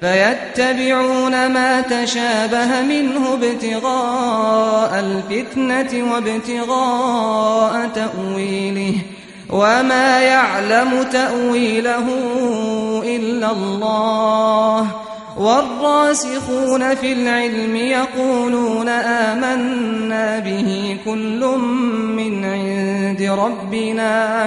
فيتبعون ما تشابه منه ابتغاء الفتنة وابتغاء تأويله وما يعلم تأويله إلا الله والراسخون في العلم يقولون آمنا به كل من عند ربنا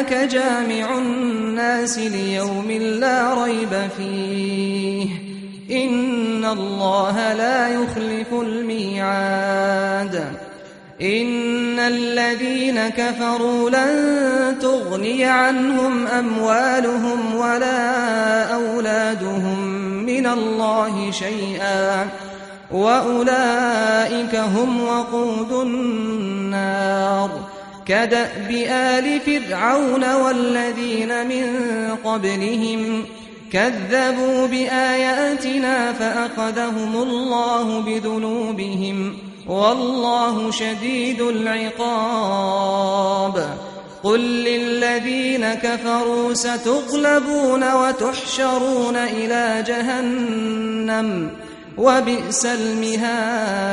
جامع الناس ليوم لا ريب فيه. إن الله لا يخلف الميعاد. إن الذين كفروا لن تغني عنهم أموالهم ولا أولادهم من الله شيئا. وأولئك هم وقود النار. كدأب آل فرعون والذين من قبلهم كذبوا بآياتنا فأخذهم الله بذنوبهم والله شديد العقاب. قل للذين كفروا ستغلبون وتحشرون إلى جهنم وبئس المهاد.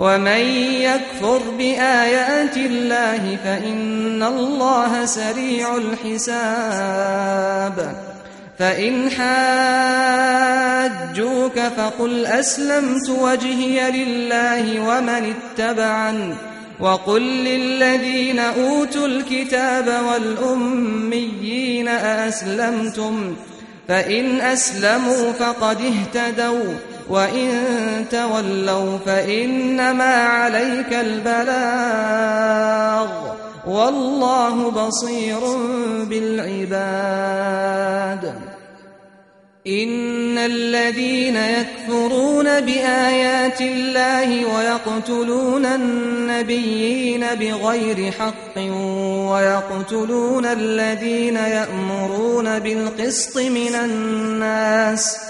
ومن يكفر بآيات الله فإن الله سريع الحساب فإن حاجوك فقل أسلمت وجهي لله ومن اتبعن وقل للذين أوتوا الكتاب والأميين أأسلمتم فإن أسلموا فقد اهتدوا وإن تولوا فإنما عليك البلاغ والله بصير بالعباد إن الذين يكفرون بآيات الله ويقتلون النبيين بغير حق ويقتلون الذين يأمرون بالقسط من الناس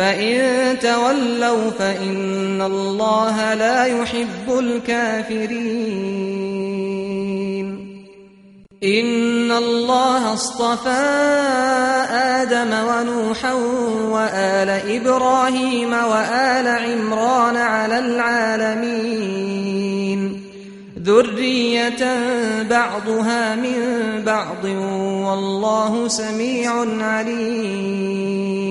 فإن تولوا فإن الله لا يحب الكافرين إن الله اصطفى آدم ونوحا وآل إبراهيم وآل عمران على العالمين ذرية بعضها من بعض والله سميع عليم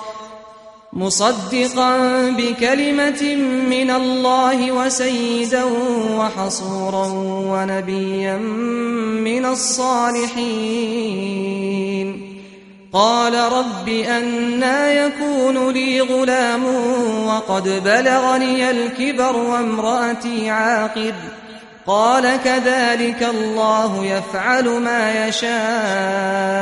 مصدقا بكلمة من الله وسيدا وحصورا ونبيا من الصالحين. قال رب أنا يكون لي غلام وقد بلغني الكبر وامرأتي عاقب قال كذلك الله يفعل ما يشاء.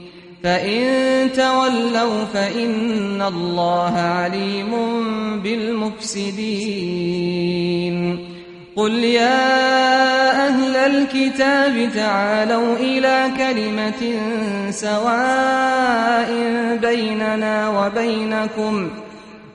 فإن تولوا فإن الله عليم بالمفسدين قل يا أهل الكتاب تعالوا إلى كلمة سواء بيننا وبينكم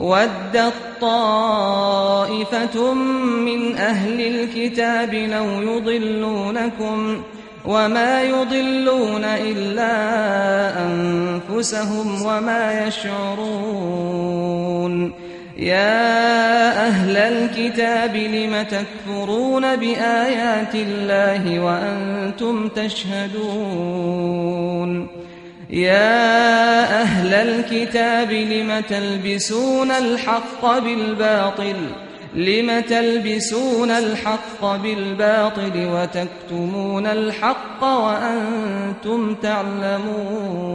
ودت طائفة من أهل الكتاب لو يضلونكم وما يضلون إلا أنفسهم وما يشعرون يا أهل الكتاب لم تكفرون بآيات الله وأنتم تشهدون يا أهل الكتاب لم تلبسون الحق بالباطل؟ لم تلبسون الحق بالباطل وتكتمون الحق وأنتم تعلمون؟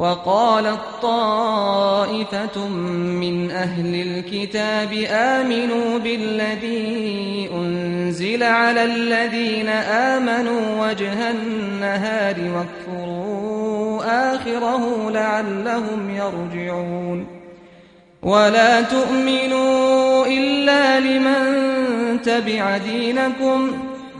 وقالت طائفة من أهل الكتاب آمنوا بالذي أنزل على الذين آمنوا وجه النهار واكفروا آخره لعلهم يرجعون. ولا تؤمنوا إلا لمن تبع دينكم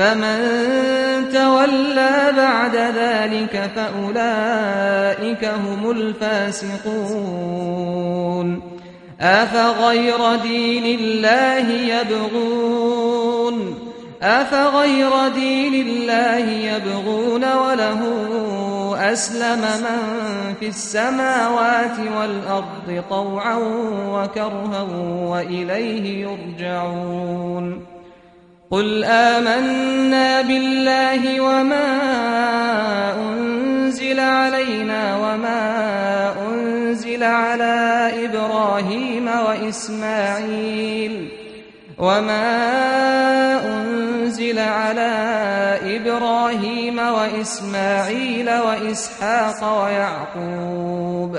فمن تولى بعد ذلك فأولئك هم الفاسقون. أفغير دين الله يبغون؟ أفغير دين الله يبغون وله أسلم من في السماوات والأرض طوعا وكرها وإليه يرجعون. قل آمنا بالله وما أنزل علينا وما أنزل على إبراهيم وإسماعيل وما أنزل على إبراهيم وإسماعيل وإسحاق ويعقوب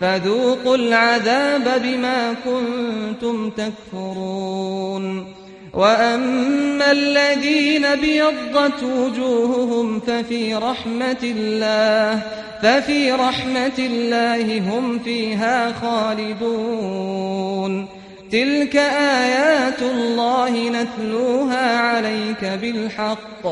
فذوقوا العذاب بما كنتم تكفرون. وأما الذين بيضت وجوههم ففي رحمة الله، ففي رحمة الله هم فيها خالدون. تلك آيات الله نتلوها عليك بالحق،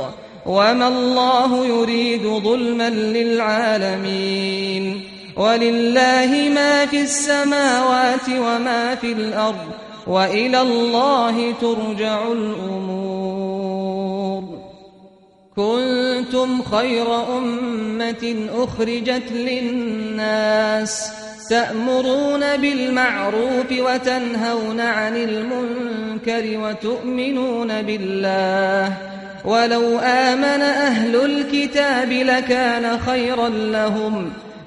وما الله يريد ظلما للعالمين. ولله ما في السماوات وما في الأرض وإلى الله ترجع الأمور. كنتم خير أمة أخرجت للناس تأمرون بالمعروف وتنهون عن المنكر وتؤمنون بالله ولو آمن أهل الكتاب لكان خيرا لهم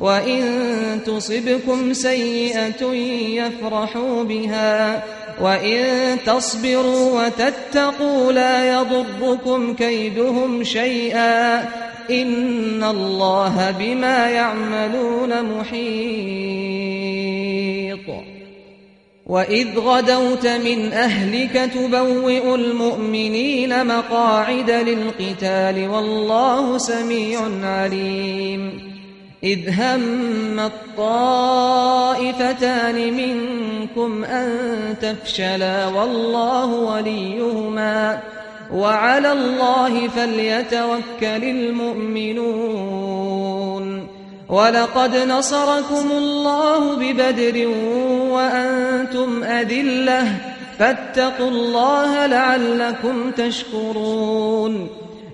وإن تصبكم سيئة يفرحوا بها وإن تصبروا وتتقوا لا يضركم كيدهم شيئا إن الله بما يعملون محيط وإذ غدوت من أهلك تبوئ المؤمنين مقاعد للقتال والله سميع عليم إذ هم الطائفتان منكم أن تفشلا والله وليهما وعلى الله فليتوكل المؤمنون ولقد نصركم الله ببدر وأنتم أذلة فاتقوا الله لعلكم تشكرون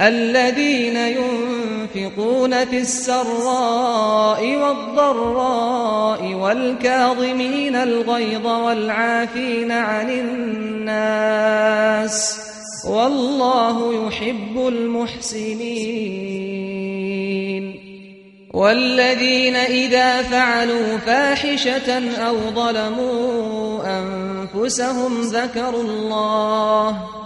الذين ينفقون في السراء والضراء والكاظمين الغيظ والعافين عن الناس والله يحب المحسنين والذين إذا فعلوا فاحشة أو ظلموا أنفسهم ذكروا الله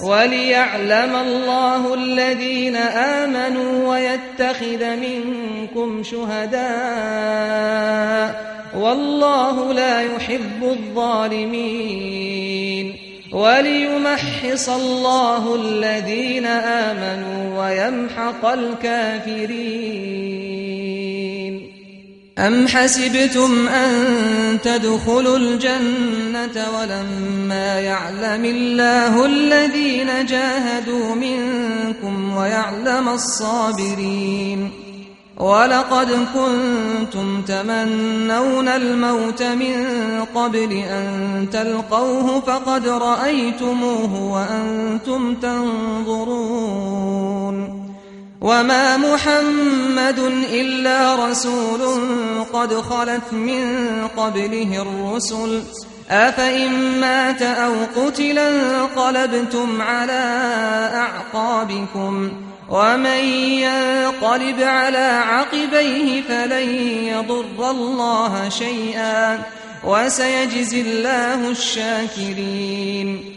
وليعلم الله الذين آمنوا ويتخذ منكم شهداء والله لا يحب الظالمين وليمحص الله الذين آمنوا ويمحق الكافرين أم حسبتم أن تدخلوا الجنة ولما يعلم الله الذين جاهدوا منكم ويعلم الصابرين ولقد كنتم تمنون الموت من قبل أن تلقوه فقد رأيتموه وأنتم تنظرون وما محمد إلا رسول قد خلت من قبله الرسل أفإن مات أو قتلا انقلبتم على أعقابكم ومن ينقلب على عقبيه فلن يضر الله شيئا وسيجزي الله الشاكرين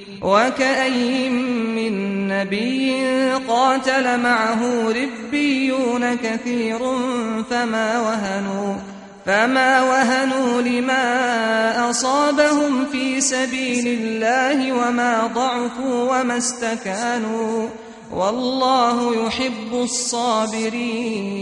وكأي من نبي قاتل معه ربيون كثير فما وهنوا فما وهنوا لما أصابهم في سبيل الله وما ضعفوا وما استكانوا، والله يحب الصابرين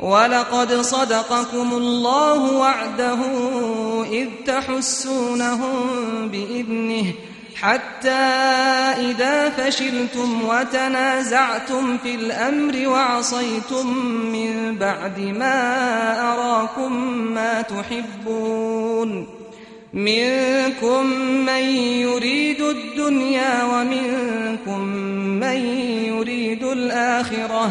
ولقد صدقكم الله وعده إذ تحسونهم بإذنه حتى إذا فشلتم وتنازعتم في الأمر وعصيتم من بعد ما أراكم ما تحبون منكم من يريد الدنيا ومنكم من يريد الآخرة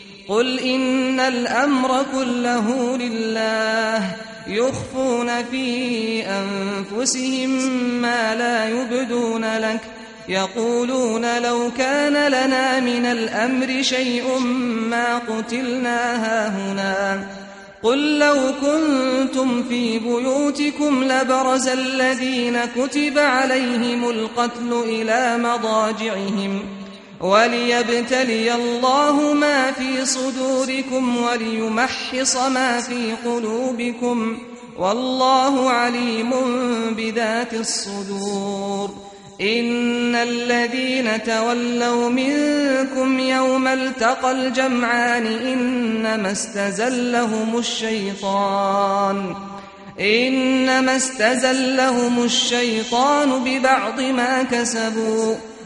قل إن الأمر كله لله، يخفون في أنفسهم ما لا يبدون لك، يقولون لو كان لنا من الأمر شيء ما قتلنا هاهنا. قل لو كنتم في بيوتكم لبرز الذين كتب عليهم القتل إلى مضاجعهم. وليبتلي الله ما في صدوركم وليمحص ما في قلوبكم والله عليم بذات الصدور. إن الذين تولوا منكم يوم التقى الجمعان إنما استزلهم الشيطان. إنما استزلهم الشيطان ببعض ما كسبوا.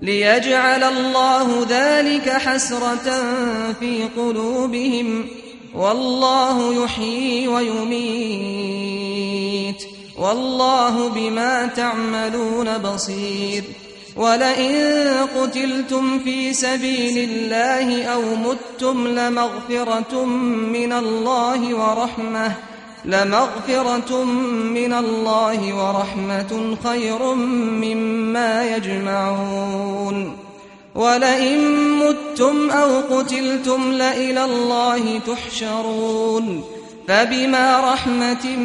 ليجعل الله ذلك حسرة في قلوبهم والله يحيي ويميت والله بما تعملون بصير ولئن قتلتم في سبيل الله أو متم لمغفرة من الله ورحمة لمغفرة من الله ورحمة خير مما يجمعون. ولئن متم أو قتلتم لإلى الله تحشرون. فبما رحمة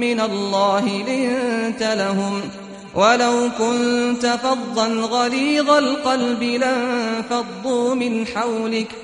من الله لنت لهم. ولو كنت فظا غليظ القلب لانفضوا من حولك.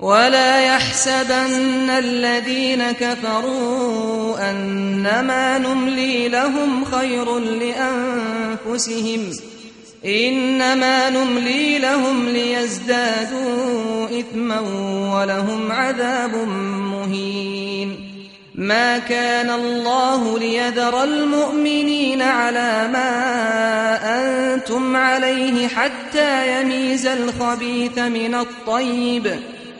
ولا يحسبن الذين كفروا أنما نملي لهم خير لأنفسهم إنما نملي لهم ليزدادوا إثما ولهم عذاب مهين ما كان الله ليذر المؤمنين على ما أنتم عليه حتى يميز الخبيث من الطيب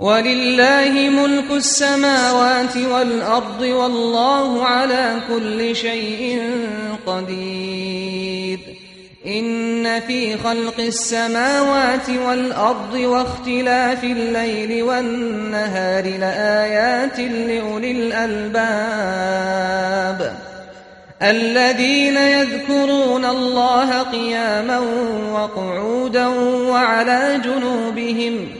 ولله ملك السماوات والأرض والله على كل شيء قدير إن في خلق السماوات والأرض واختلاف الليل والنهار لآيات لأولي الألباب الذين يذكرون الله قياما وقعودا وعلى جنوبهم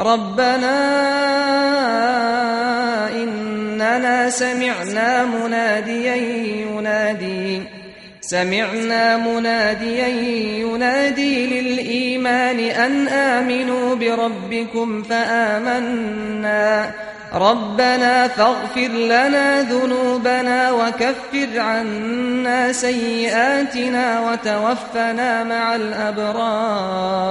ربنا إننا سمعنا مناديا ينادي سمعنا مناديا ينادي للإيمان أن آمنوا بربكم فآمنا ربنا فاغفر لنا ذنوبنا وكفر عنا سيئاتنا وتوفنا مع الأبرار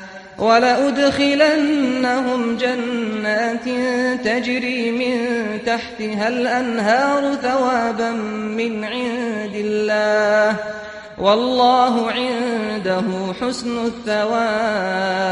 ولأدخلنهم جنات تجري من تحتها الأنهار ثوابا من عند الله والله عنده حسن الثواب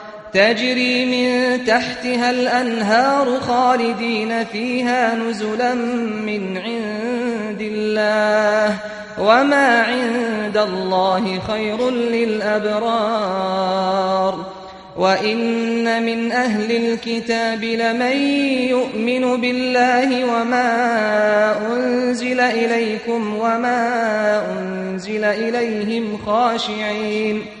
تجري من تحتها الأنهار خالدين فيها نزلا من عند الله وما عند الله خير للأبرار وإن من أهل الكتاب لمن يؤمن بالله وما أنزل إليكم وما أنزل إليهم خاشعين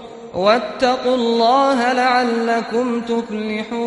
وَاتَّقُوا اللَّهَ لَعَلَّكُمْ تُفْلِحُونَ